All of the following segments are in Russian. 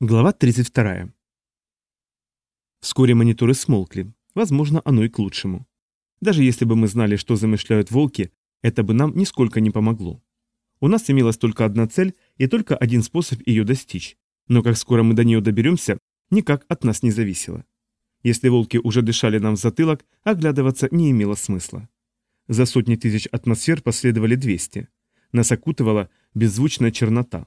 Глава 32. Вскоре мониторы смолкли. Возможно, оно и к лучшему. Даже если бы мы знали, что замышляют волки, это бы нам нисколько не помогло. У нас имелась только одна цель и только один способ ее достичь. Но как скоро мы до нее доберемся, никак от нас не зависело. Если волки уже дышали нам в затылок, оглядываться не имело смысла. За сотни тысяч атмосфер последовали 200. Нас окутывала беззвучная чернота.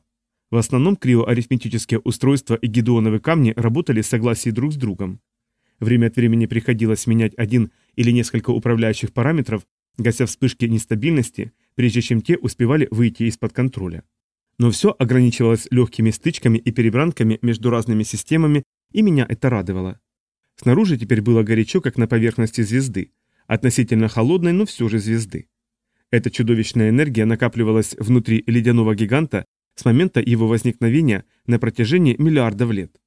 В основном криоарифметические устройства и гидеоновые камни работали в согласии друг с другом. Время от времени приходилось менять один или несколько управляющих параметров, гася вспышки нестабильности, прежде чем те успевали выйти из-под контроля. Но все ограничивалось легкими стычками и перебранками между разными системами, и меня это радовало. Снаружи теперь было горячо, как на поверхности звезды, относительно холодной, но все же звезды. Эта чудовищная энергия накапливалась внутри ледяного гиганта с момента его возникновения на протяжении миллиардов лет.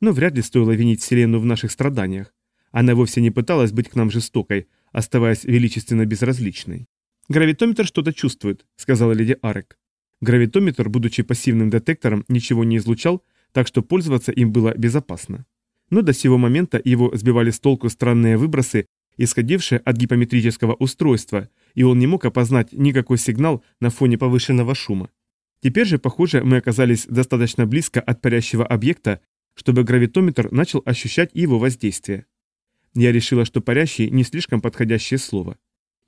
Но вряд ли стоило винить Вселенную в наших страданиях. Она вовсе не пыталась быть к нам жестокой, оставаясь величественно безразличной. «Гравитометр что-то чувствует», — сказала леди Арек. Гравитометр, будучи пассивным детектором, ничего не излучал, так что пользоваться им было безопасно. Но до сего момента его сбивали с толку странные выбросы, исходившие от гипометрического устройства, и он не мог опознать никакой сигнал на фоне повышенного шума. Теперь же, похоже, мы оказались достаточно близко от парящего объекта, чтобы гравитометр начал ощущать его воздействие. Я решила, что парящий не слишком подходящее слово.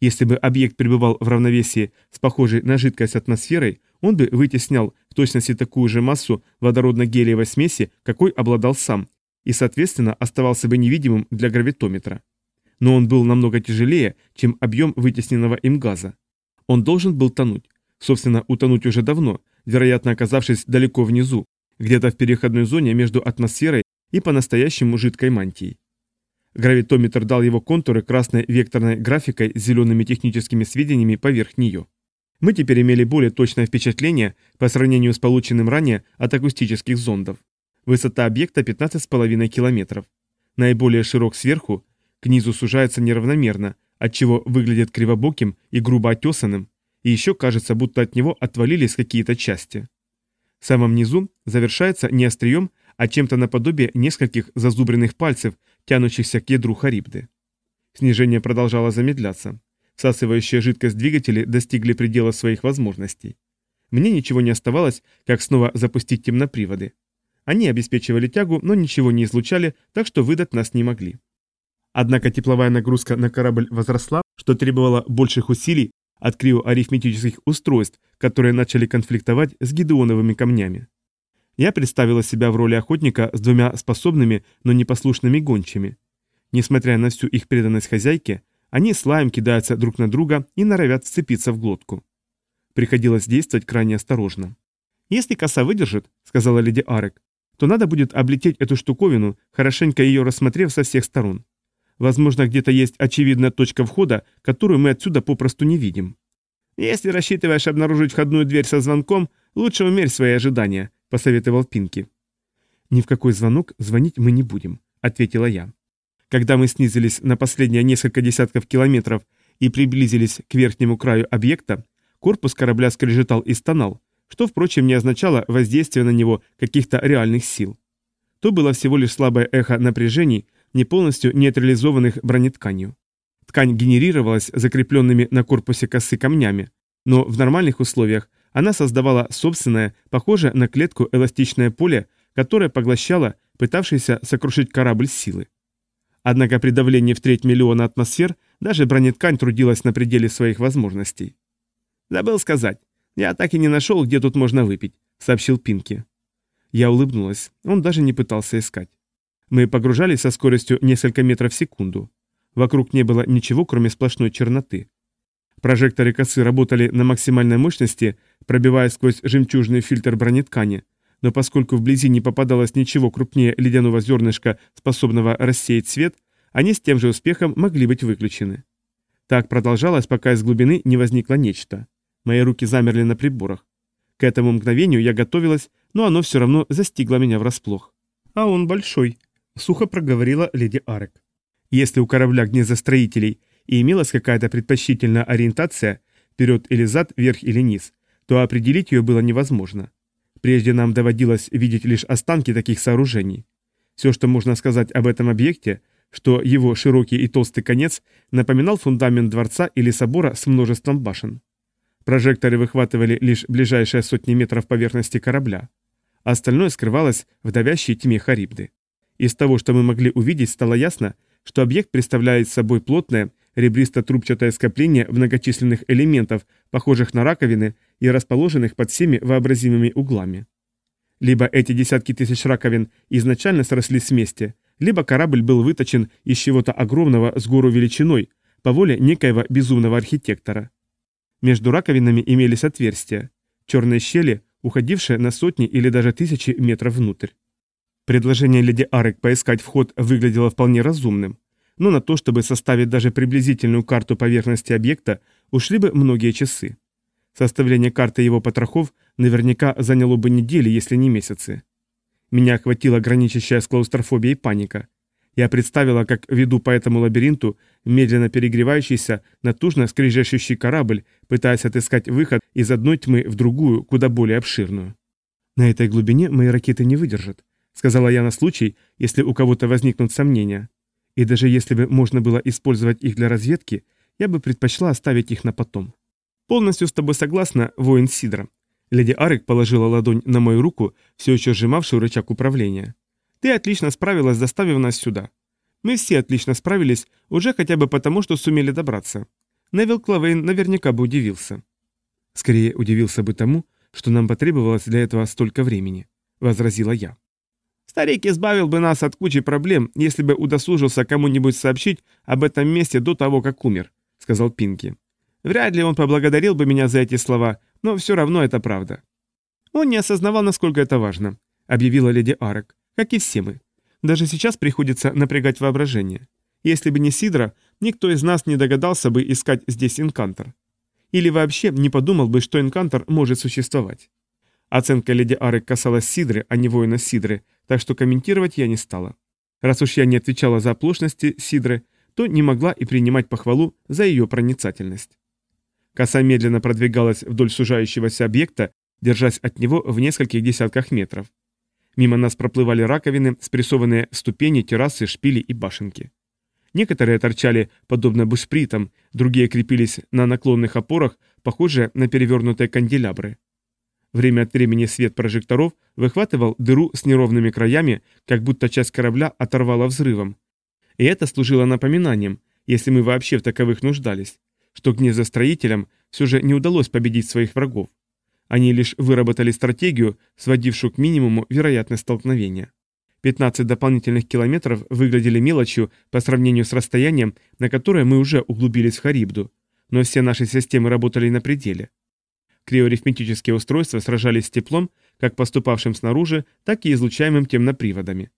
Если бы объект пребывал в равновесии с похожей на жидкость атмосферой, он бы вытеснял в точности такую же массу водородно-гелиевой смеси, какой обладал сам, и, соответственно, оставался бы невидимым для гравитометра. Но он был намного тяжелее, чем объем вытесненного им газа. Он должен был тонуть. Собственно, утонуть уже давно, вероятно оказавшись далеко внизу, где-то в переходной зоне между атмосферой и по-настоящему жидкой мантией. Гравитометр дал его контуры красной векторной графикой с зелеными техническими сведениями поверх нее. Мы теперь имели более точное впечатление по сравнению с полученным ранее от акустических зондов. Высота объекта 15,5 километров. Наиболее широк сверху, к низу сужается неравномерно, отчего выглядит кривобоким и грубо отесанным, и еще кажется, будто от него отвалились какие-то части. В самом низу завершается не острием, а чем-то наподобие нескольких зазубренных пальцев, тянущихся к ядру Харибды. Снижение продолжало замедляться. Всасывающая жидкость двигатели достигли предела своих возможностей. Мне ничего не оставалось, как снова запустить темноприводы. Они обеспечивали тягу, но ничего не излучали, так что выдать нас не могли. Однако тепловая нагрузка на корабль возросла, что требовало больших усилий от криоарифметических устройств, которые начали конфликтовать с гидеоновыми камнями. Я представила себя в роли охотника с двумя способными, но непослушными гончими. Несмотря на всю их преданность хозяйке, они с лаем кидаются друг на друга и норовят вцепиться в глотку. Приходилось действовать крайне осторожно. «Если коса выдержит», — сказала леди Арек, то надо будет облететь эту штуковину, хорошенько ее рассмотрев со всех сторон. Возможно, где-то есть очевидная точка входа, которую мы отсюда попросту не видим. Если рассчитываешь обнаружить входную дверь со звонком, лучше умерь свои ожидания, посоветовал Пинки. Ни в какой звонок звонить мы не будем, ответила я. Когда мы снизились на последние несколько десятков километров и приблизились к верхнему краю объекта, корпус корабля скрежетал и стонал, что, впрочем, не означало воздействия на него каких-то реальных сил. То было всего лишь слабое эхо напряжений, не полностью нейтрализованных бронетканью. Ткань генерировалась закрепленными на корпусе косы камнями, но в нормальных условиях она создавала собственное, похожее на клетку эластичное поле, которое поглощало пытавшийся сокрушить корабль силы. Однако при давлении в треть миллиона атмосфер даже бронеткань трудилась на пределе своих возможностей. «Забыл сказать, я так и не нашел, где тут можно выпить», — сообщил Пинки. Я улыбнулась, он даже не пытался искать. Мы погружались со скоростью несколько метров в секунду. Вокруг не было ничего, кроме сплошной черноты. Прожекторы косы работали на максимальной мощности, пробивая сквозь жемчужный фильтр бронеткани, но поскольку вблизи не попадалось ничего крупнее ледяного зернышка, способного рассеять свет, они с тем же успехом могли быть выключены. Так продолжалось, пока из глубины не возникло нечто. Мои руки замерли на приборах. К этому мгновению я готовилась, но оно все равно застигло меня врасплох. «А он большой», сухо проговорила леди Арек. Если у корабля гнездостроителей и имелась какая-то предпочтительная ориентация, вперед или зад, вверх или низ, то определить ее было невозможно. Прежде нам доводилось видеть лишь останки таких сооружений. Все, что можно сказать об этом объекте, что его широкий и толстый конец напоминал фундамент дворца или собора с множеством башен. Прожекторы выхватывали лишь ближайшие сотни метров поверхности корабля. Остальное скрывалось в давящей тьме Харибды. Из того, что мы могли увидеть, стало ясно, что объект представляет собой плотное, ребристо-трубчатое скопление многочисленных элементов, похожих на раковины и расположенных под всеми вообразимыми углами. Либо эти десятки тысяч раковин изначально срослись вместе, либо корабль был выточен из чего-то огромного с гору величиной по воле некоего безумного архитектора. Между раковинами имелись отверстия, черные щели, уходившие на сотни или даже тысячи метров внутрь. Предложение леди Арек поискать вход выглядело вполне разумным, но на то, чтобы составить даже приблизительную карту поверхности объекта, ушли бы многие часы. Составление карты его потрохов наверняка заняло бы недели, если не месяцы. Меня охватила граничащая с клаустрофобией паника. Я представила, как веду по этому лабиринту медленно перегревающийся, натужно скрежещущий корабль, пытаясь отыскать выход из одной тьмы в другую, куда более обширную. «На этой глубине мои ракеты не выдержат», — сказала я на случай, если у кого-то возникнут сомнения. «И даже если бы можно было использовать их для разведки, я бы предпочла оставить их на потом». «Полностью с тобой согласна, воин Сидра». Леди Арик положила ладонь на мою руку, все еще сжимавшую рычаг управления. «Ты отлично справилась, доставив нас сюда. Мы все отлично справились, уже хотя бы потому, что сумели добраться. Невил Клавейн наверняка бы удивился». «Скорее удивился бы тому, что нам потребовалось для этого столько времени», — возразила я. «Старик избавил бы нас от кучи проблем, если бы удосужился кому-нибудь сообщить об этом месте до того, как умер», — сказал Пинки. Вряд ли он поблагодарил бы меня за эти слова, но все равно это правда. Он не осознавал, насколько это важно, объявила леди Арек, как и все мы. Даже сейчас приходится напрягать воображение. Если бы не Сидра, никто из нас не догадался бы искать здесь инкантор. Или вообще не подумал бы, что инкантор может существовать. Оценка леди Арек касалась Сидры, а не воина Сидры, так что комментировать я не стала. Раз уж я не отвечала за оплошности Сидры, то не могла и принимать похвалу за ее проницательность. Коса медленно продвигалась вдоль сужающегося объекта, держась от него в нескольких десятках метров. Мимо нас проплывали раковины, спрессованные ступени, террасы, шпили и башенки. Некоторые торчали подобно бушпритам, другие крепились на наклонных опорах, похожие на перевернутые канделябры. Время от времени свет прожекторов выхватывал дыру с неровными краями, как будто часть корабля оторвала взрывом. И это служило напоминанием, если мы вообще в таковых нуждались, что гнездостроителям все же не удалось победить своих врагов. Они лишь выработали стратегию, сводившую к минимуму вероятность столкновения. 15 дополнительных километров выглядели мелочью по сравнению с расстоянием, на которое мы уже углубились в Харибду, но все наши системы работали на пределе. Криоарифметические устройства сражались с теплом, как поступавшим снаружи, так и излучаемым темноприводами.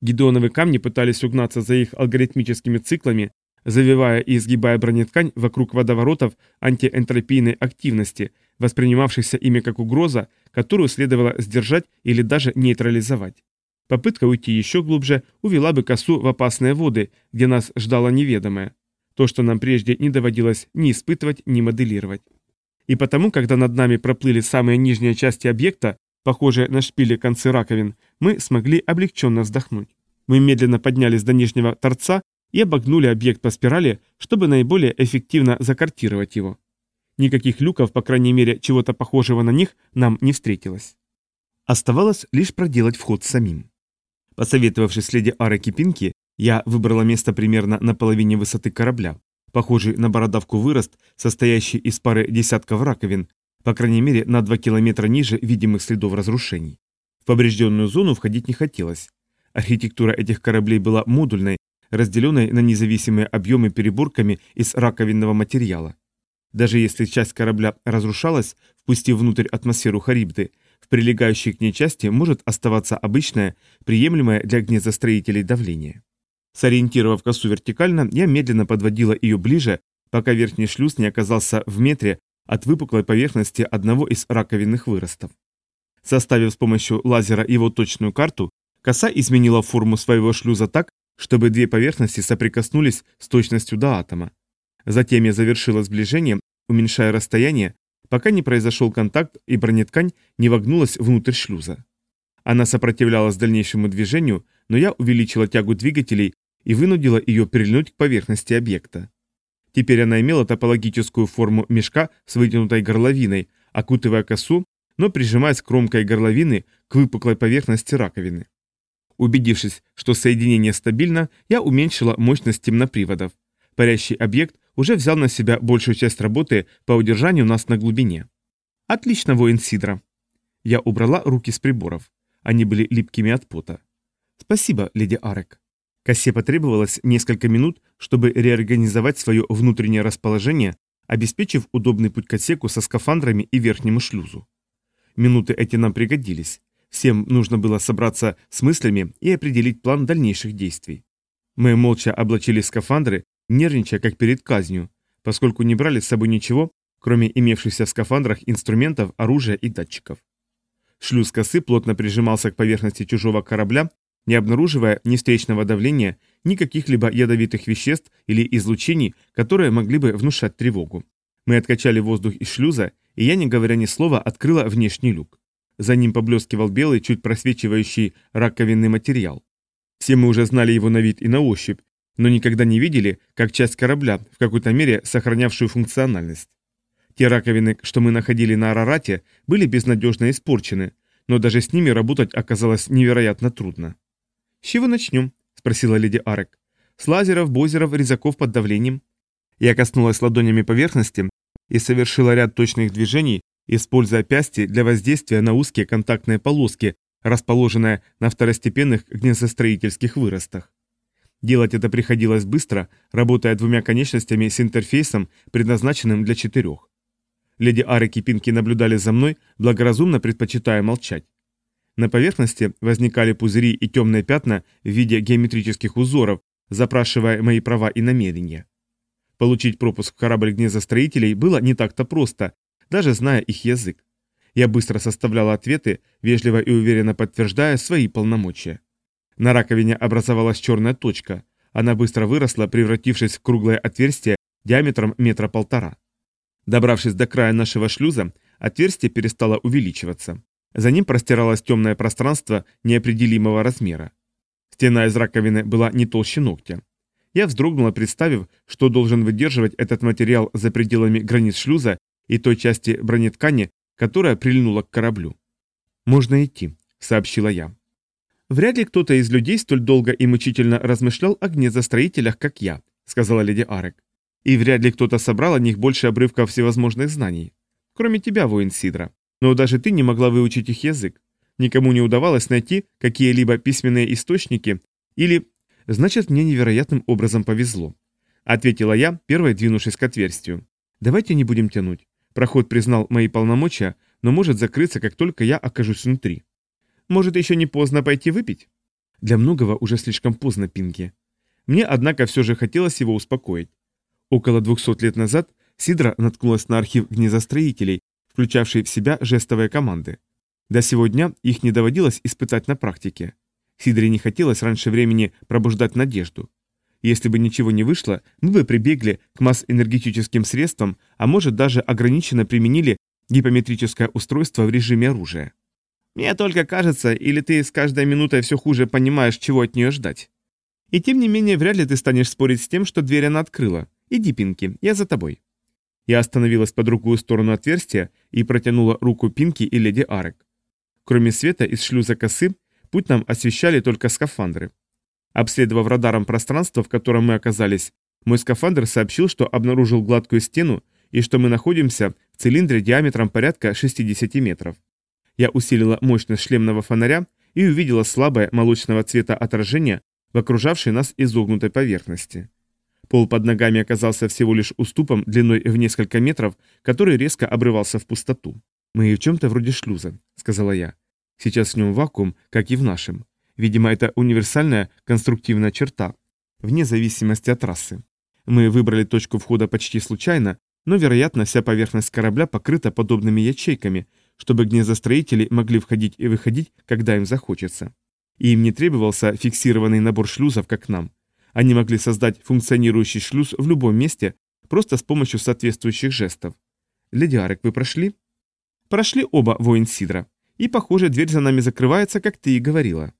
Гидеоновы камни пытались угнаться за их алгоритмическими циклами, завивая и изгибая бронеткань вокруг водоворотов антиэнтропийной активности, воспринимавшихся ими как угроза, которую следовало сдержать или даже нейтрализовать. Попытка уйти еще глубже увела бы косу в опасные воды, где нас ждало неведомое. То, что нам прежде не доводилось ни испытывать, ни моделировать. И потому, когда над нами проплыли самые нижние части объекта, похожие на шпили концы раковин, мы смогли облегченно вздохнуть. Мы медленно поднялись до нижнего торца и обогнули объект по спирали, чтобы наиболее эффективно закартировать его. Никаких люков, по крайней мере, чего-то похожего на них, нам не встретилось. Оставалось лишь проделать вход самим. Посоветовавшись с леди Ары Кипинки, я выбрала место примерно на половине высоты корабля, похожий на бородавку вырост, состоящий из пары десятков раковин, по крайней мере на 2 километра ниже видимых следов разрушений. В поврежденную зону входить не хотелось. Архитектура этих кораблей была модульной, разделенной на независимые объемы переборками из раковинного материала. Даже если часть корабля разрушалась, впустив внутрь атмосферу Харибды, в прилегающей к ней части может оставаться обычное, приемлемое для гнездостроителей давление. Сориентировав косу вертикально, я медленно подводила ее ближе, пока верхний шлюз не оказался в метре от выпуклой поверхности одного из раковинных выростов. Составив с помощью лазера его точную карту, коса изменила форму своего шлюза так, чтобы две поверхности соприкоснулись с точностью до атома. Затем я завершила сближение, уменьшая расстояние, пока не произошел контакт и бронеткань не вогнулась внутрь шлюза. Она сопротивлялась дальнейшему движению, но я увеличила тягу двигателей и вынудила ее прильнуть к поверхности объекта. Теперь она имела топологическую форму мешка с вытянутой горловиной, окутывая косу, но прижимаясь кромкой горловины к выпуклой поверхности раковины. Убедившись, что соединение стабильно, я уменьшила мощность темноприводов. Парящий объект уже взял на себя большую часть работы по удержанию нас на глубине. Отлично, воин Сидра. Я убрала руки с приборов. Они были липкими от пота. Спасибо, леди Арек. Косе потребовалось несколько минут, чтобы реорганизовать свое внутреннее расположение, обеспечив удобный путь к отсеку со скафандрами и верхнему шлюзу. Минуты эти нам пригодились. Всем нужно было собраться с мыслями и определить план дальнейших действий. Мы молча облачили скафандры, нервничая как перед казнью, поскольку не брали с собой ничего, кроме имевшихся в скафандрах инструментов, оружия и датчиков. Шлюз косы плотно прижимался к поверхности чужого корабля, не обнаруживая ни встречного давления, ни каких-либо ядовитых веществ или излучений, которые могли бы внушать тревогу. Мы откачали воздух из шлюза, и я, не говоря ни слова, открыла внешний люк. За ним поблескивал белый, чуть просвечивающий раковинный материал. Все мы уже знали его на вид и на ощупь, но никогда не видели, как часть корабля, в какой-то мере сохранявшую функциональность. Те раковины, что мы находили на Арарате, были безнадежно испорчены, но даже с ними работать оказалось невероятно трудно. «С чего начнем?» – спросила леди Арек. «С лазеров, бозеров, резаков под давлением?» Я коснулась ладонями поверхности и совершила ряд точных движений, используя пясти для воздействия на узкие контактные полоски, расположенные на второстепенных гнездостроительских выростах. Делать это приходилось быстро, работая двумя конечностями с интерфейсом, предназначенным для четырех. Леди Арек и Пинки наблюдали за мной, благоразумно предпочитая молчать. На поверхности возникали пузыри и темные пятна в виде геометрических узоров, запрашивая мои права и намерения. Получить пропуск в корабль гнездостроителей было не так-то просто, даже зная их язык. Я быстро составлял ответы, вежливо и уверенно подтверждая свои полномочия. На раковине образовалась черная точка. Она быстро выросла, превратившись в круглое отверстие диаметром метра полтора. Добравшись до края нашего шлюза, отверстие перестало увеличиваться. За ним простиралось темное пространство неопределимого размера. Стена из раковины была не толще ногтя. Я вздрогнула, представив, что должен выдерживать этот материал за пределами границ шлюза и той части бронеткани, которая прильнула к кораблю. «Можно идти», — сообщила я. «Вряд ли кто-то из людей столь долго и мучительно размышлял о гнездостроителях, как я», — сказала леди Арек. «И вряд ли кто-то собрал о них больше обрывков всевозможных знаний. Кроме тебя, воин Сидра. Но даже ты не могла выучить их язык. Никому не удавалось найти какие-либо письменные источники или... Значит, мне невероятным образом повезло», — ответила я, первой двинувшись к отверстию. «Давайте не будем тянуть. Проход признал мои полномочия, но может закрыться, как только я окажусь внутри. Может, еще не поздно пойти выпить? Для многого уже слишком поздно, Пинки. Мне, однако, все же хотелось его успокоить. Около 200 лет назад Сидра наткнулась на архив гнездостроителей, включавший в себя жестовые команды. До сего дня их не доводилось испытать на практике. Сидре не хотелось раньше времени пробуждать надежду. Если бы ничего не вышло, мы бы прибегли к масс-энергетическим средствам, а может даже ограниченно применили гипометрическое устройство в режиме оружия. Мне только кажется, или ты с каждой минутой все хуже понимаешь, чего от нее ждать. И тем не менее, вряд ли ты станешь спорить с тем, что дверь она открыла. Иди, Пинки, я за тобой. Я остановилась по другую сторону отверстия и протянула руку Пинки и леди Арек. Кроме света из шлюза косы, путь нам освещали только скафандры. Обследовав радаром пространство, в котором мы оказались, мой скафандр сообщил, что обнаружил гладкую стену и что мы находимся в цилиндре диаметром порядка 60 метров. Я усилила мощность шлемного фонаря и увидела слабое молочного цвета отражение в окружавшей нас изогнутой поверхности. Пол под ногами оказался всего лишь уступом длиной в несколько метров, который резко обрывался в пустоту. «Мы в чем-то вроде шлюза», — сказала я. «Сейчас в нем вакуум, как и в нашем. Видимо, это универсальная конструктивная черта, вне зависимости от трассы. Мы выбрали точку входа почти случайно, но, вероятно, вся поверхность корабля покрыта подобными ячейками, чтобы гнездостроители могли входить и выходить, когда им захочется. И им не требовался фиксированный набор шлюзов, как нам. Они могли создать функционирующий шлюз в любом месте, просто с помощью соответствующих жестов. Леди Арек, вы прошли?» «Прошли оба, воин Сидра. И, похоже, дверь за нами закрывается, как ты и говорила».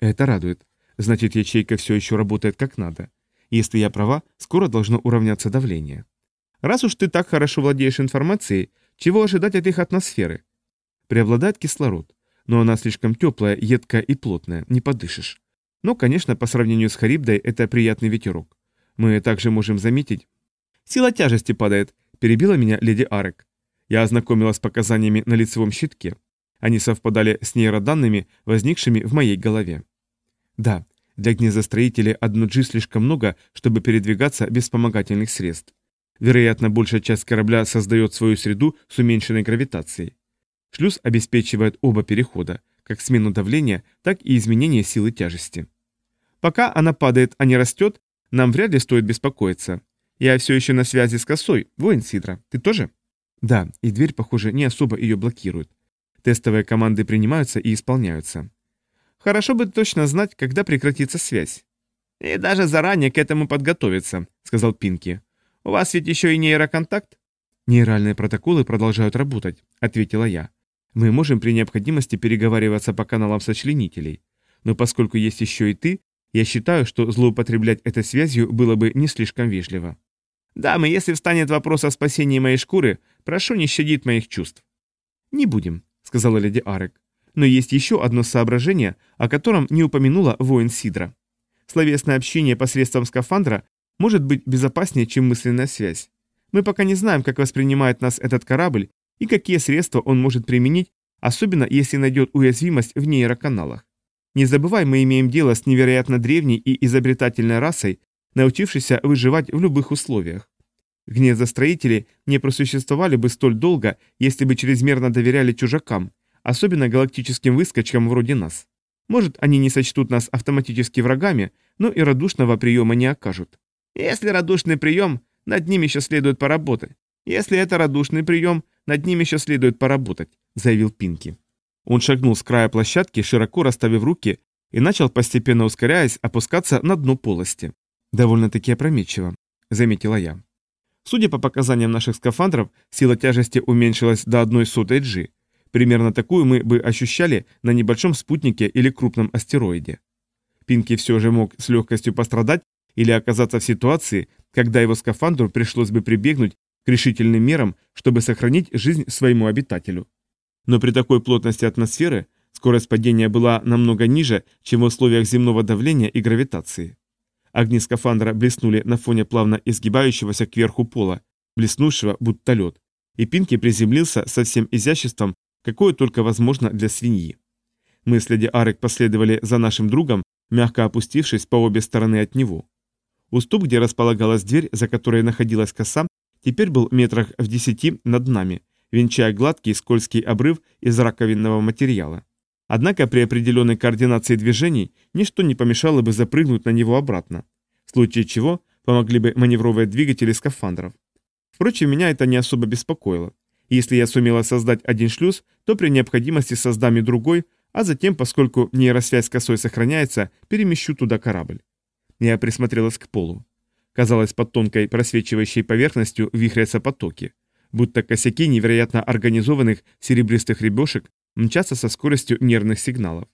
«Это радует. Значит, ячейка все еще работает как надо. Если я права, скоро должно уравняться давление. Раз уж ты так хорошо владеешь информацией, чего ожидать от их атмосферы? Преобладает кислород, но она слишком теплая, едкая и плотная, не подышишь. Но, конечно, по сравнению с Харибдой это приятный ветерок. Мы также можем заметить... Сила тяжести падает, перебила меня леди Арек. Я ознакомилась с показаниями на лицевом щитке. Они совпадали с нейроданными, возникшими в моей голове. Да, для гнездостроителей одно G слишком много, чтобы передвигаться без вспомогательных средств. Вероятно, большая часть корабля создает свою среду с уменьшенной гравитацией. Шлюз обеспечивает оба перехода, как смену давления, так и изменение силы тяжести. Пока она падает, а не растет, нам вряд ли стоит беспокоиться. Я все еще на связи с косой, воин Сидра. Ты тоже? Да, и дверь, похоже, не особо ее блокирует. Тестовые команды принимаются и исполняются. Хорошо бы точно знать, когда прекратится связь. И даже заранее к этому подготовиться, сказал Пинки. У вас ведь еще и нейроконтакт? Нейральные протоколы продолжают работать, ответила я. Мы можем при необходимости переговариваться по каналам сочленителей. Но поскольку есть еще и ты, я считаю, что злоупотреблять этой связью было бы не слишком вежливо. Дамы, если встанет вопрос о спасении моей шкуры, прошу не щадить моих чувств. Не будем, сказала леди Арек. Но есть еще одно соображение, о котором не упомянула воин Сидра. Словесное общение посредством скафандра может быть безопаснее, чем мысленная связь. Мы пока не знаем, как воспринимает нас этот корабль и какие средства он может применить, особенно если найдет уязвимость в нейроканалах. Не забывай, мы имеем дело с невероятно древней и изобретательной расой, научившейся выживать в любых условиях. Гнездостроители не просуществовали бы столь долго, если бы чрезмерно доверяли чужакам, особенно галактическим выскочкам вроде нас. Может, они не сочтут нас автоматически врагами, но и радушного приема не окажут. Если радушный прием, над ним еще следует поработать. Если это радушный прием, над ним еще следует поработать», — заявил Пинки. Он шагнул с края площадки, широко расставив руки, и начал, постепенно ускоряясь, опускаться на дно полости. «Довольно-таки опрометчиво», — заметила я. Судя по показаниям наших скафандров, сила тяжести уменьшилась до одной сотой G. Примерно такую мы бы ощущали на небольшом спутнике или крупном астероиде. Пинки все же мог с легкостью пострадать или оказаться в ситуации, когда его скафандру пришлось бы прибегнуть решительным мерам, чтобы сохранить жизнь своему обитателю. Но при такой плотности атмосферы скорость падения была намного ниже, чем в условиях земного давления и гравитации. Огни скафандра блеснули на фоне плавно изгибающегося кверху пола, блеснувшего будто лед, и Пинки приземлился со всем изяществом, какое только возможно для свиньи. Мы с леди Арек последовали за нашим другом, мягко опустившись по обе стороны от него. Уступ, где располагалась дверь, за которой находилась коса, теперь был метрах в десяти над нами, венчая гладкий скользкий обрыв из раковинного материала. Однако при определенной координации движений ничто не помешало бы запрыгнуть на него обратно, в случае чего помогли бы маневровые двигатели скафандров. Впрочем, меня это не особо беспокоило. Если я сумела создать один шлюз, то при необходимости создам и другой, а затем, поскольку нейросвязь косой сохраняется, перемещу туда корабль. Я присмотрелась к полу. Казалось, под тонкой просвечивающей поверхностью вихрятся потоки. Будто косяки невероятно организованных серебристых ребешек мчатся со скоростью нервных сигналов.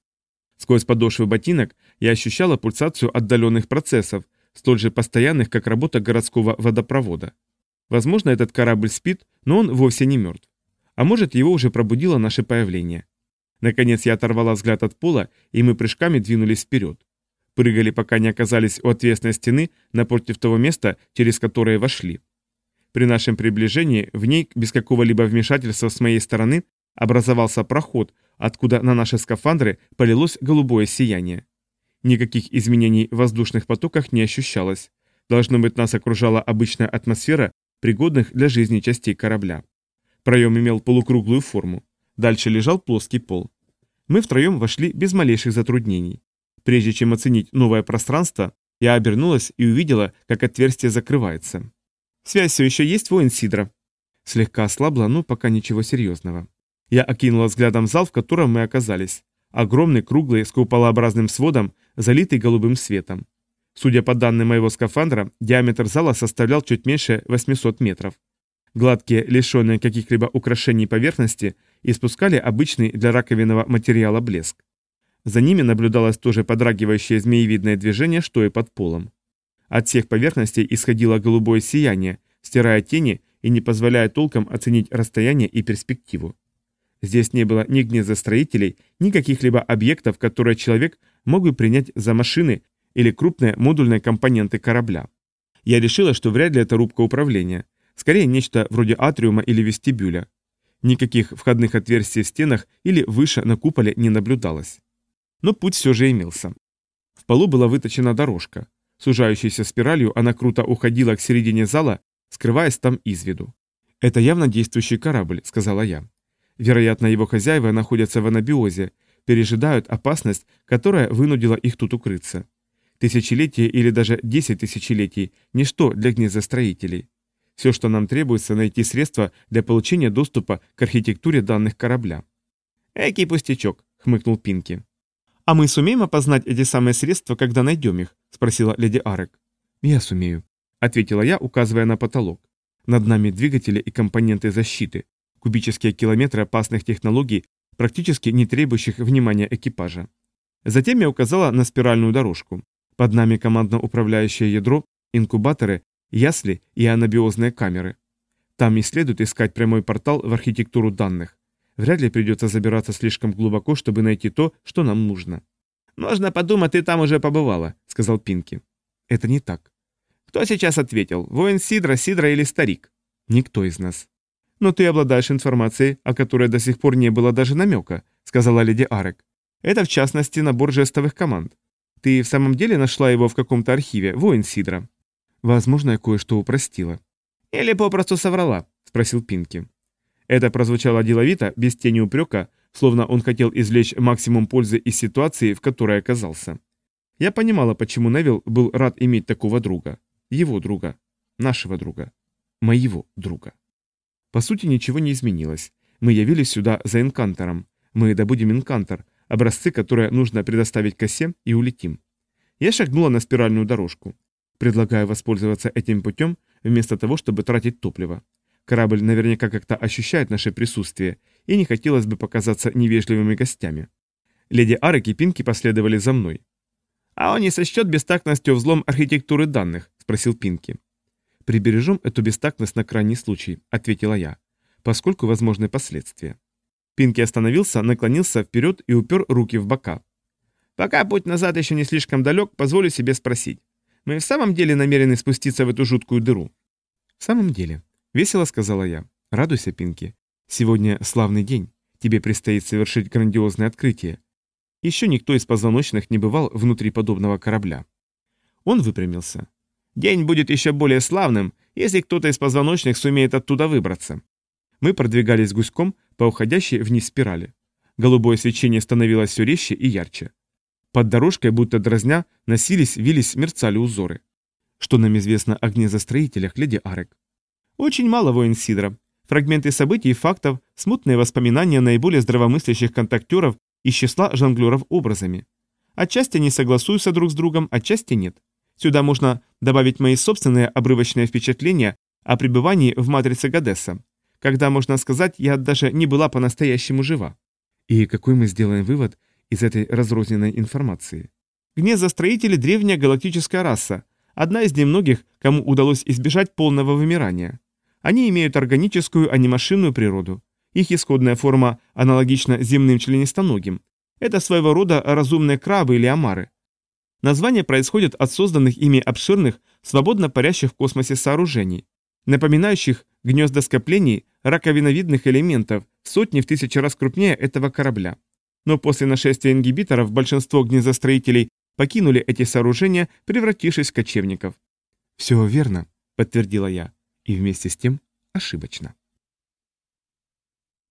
Сквозь подошвы ботинок я ощущала пульсацию отдаленных процессов, столь же постоянных, как работа городского водопровода. Возможно, этот корабль спит, но он вовсе не мертв. А может, его уже пробудило наше появление. Наконец я оторвала взгляд от пола, и мы прыжками двинулись вперед. Прыгали, пока не оказались у отвесной стены напротив того места, через которое вошли. При нашем приближении в ней, без какого-либо вмешательства с моей стороны, образовался проход, откуда на наши скафандры полилось голубое сияние. Никаких изменений в воздушных потоках не ощущалось. Должно быть, нас окружала обычная атмосфера, пригодных для жизни частей корабля. Проем имел полукруглую форму. Дальше лежал плоский пол. Мы втроем вошли без малейших затруднений. Прежде чем оценить новое пространство, я обернулась и увидела, как отверстие закрывается. «Связь все еще есть, воин Сидра?» Слегка ослабла, но пока ничего серьезного. Я окинула взглядом зал, в котором мы оказались. Огромный, круглый, с куполообразным сводом, залитый голубым светом. Судя по данным моего скафандра, диаметр зала составлял чуть меньше 800 метров. Гладкие, лишенные каких-либо украшений поверхности, испускали обычный для раковинного материала блеск. За ними наблюдалось то же подрагивающее змеевидное движение, что и под полом. От всех поверхностей исходило голубое сияние, стирая тени и не позволяя толком оценить расстояние и перспективу. Здесь не было ни гнездостроителей, ни каких-либо объектов, которые человек мог бы принять за машины или крупные модульные компоненты корабля. Я решила, что вряд ли это рубка управления, скорее нечто вроде атриума или вестибюля. Никаких входных отверстий в стенах или выше на куполе не наблюдалось. Но путь все же имелся. В полу была выточена дорожка. Сужающейся спиралью она круто уходила к середине зала, скрываясь там из виду. «Это явно действующий корабль», — сказала я. Вероятно, его хозяева находятся в анабиозе, пережидают опасность, которая вынудила их тут укрыться. Тысячелетия или даже десять тысячелетий – ничто для гнездостроителей. Все, что нам требуется, найти средства для получения доступа к архитектуре данных корабля. «Экий пустячок», — хмыкнул Пинки. «А мы сумеем опознать эти самые средства, когда найдем их?» — спросила леди Арек. «Я сумею», — ответила я, указывая на потолок. «Над нами двигатели и компоненты защиты, кубические километры опасных технологий, практически не требующих внимания экипажа. Затем я указала на спиральную дорожку. Под нами командно-управляющее ядро, инкубаторы, ясли и анабиозные камеры. Там и следует искать прямой портал в архитектуру данных. Вряд ли придется забираться слишком глубоко, чтобы найти то, что нам нужно. «Можно подумать, ты там уже побывала», — сказал Пинки. «Это не так». «Кто сейчас ответил? Воин Сидра, Сидра или Старик?» «Никто из нас». «Но ты обладаешь информацией, о которой до сих пор не было даже намека», — сказала леди Арек. «Это, в частности, набор жестовых команд. Ты в самом деле нашла его в каком-то архиве, воин Сидра?» «Возможно, я кое-что упростила». «Или попросту соврала?» — спросил Пинки. Это прозвучало деловито, без тени упрека, словно он хотел извлечь максимум пользы из ситуации, в которой оказался. Я понимала, почему Невил был рад иметь такого друга. Его друга. Нашего друга. Моего друга. По сути, ничего не изменилось. Мы явились сюда за инкантором. Мы добудем инкантор, образцы, которые нужно предоставить косе, и улетим. Я шагнула на спиральную дорожку. Предлагаю воспользоваться этим путем, вместо того, чтобы тратить топливо. Корабль наверняка как-то ощущает наше присутствие, и не хотелось бы показаться невежливыми гостями. Леди Арек и Пинки последовали за мной. «А он не сочтет бестактностью взлом архитектуры данных?» – спросил Пинки. «Прибережем эту бестактность на крайний случай», — ответила я, «поскольку возможны последствия». Пинки остановился, наклонился вперед и упер руки в бока. «Пока путь назад еще не слишком далек, позволю себе спросить. Мы в самом деле намерены спуститься в эту жуткую дыру?» «В самом деле», — весело сказала я. «Радуйся, Пинки. Сегодня славный день. Тебе предстоит совершить грандиозное открытие. Еще никто из позвоночных не бывал внутри подобного корабля». Он выпрямился. День будет еще более славным, если кто-то из позвоночных сумеет оттуда выбраться. Мы продвигались гуськом по уходящей вниз спирали. Голубое свечение становилось все резче и ярче. Под дорожкой, будто дразня, носились, вились, мерцали узоры. Что нам известно о гнездостроителях, леди Арек? Очень мало, воин Сидра. Фрагменты событий и фактов, смутные воспоминания наиболее здравомыслящих контактеров из числа жонглеров образами. Отчасти они согласуются друг с другом, отчасти нет. Сюда можно добавить мои собственные обрывочные впечатления о пребывании в матрице Гадесса, когда, можно сказать, я даже не была по-настоящему жива. И какой мы сделаем вывод из этой разрозненной информации? Гнездостроители – древняя галактическая раса, одна из немногих, кому удалось избежать полного вымирания. Они имеют органическую, а не машинную природу. Их исходная форма аналогична земным членистоногим. Это своего рода разумные крабы или омары. Название происходит от созданных ими обширных, свободно парящих в космосе сооружений, напоминающих гнезда скоплений раковиновидных элементов сотни в тысячи раз крупнее этого корабля. Но после нашествия ингибиторов большинство гнездостроителей покинули эти сооружения, превратившись в кочевников. «Все верно», — подтвердила я, и вместе с тем ошибочно.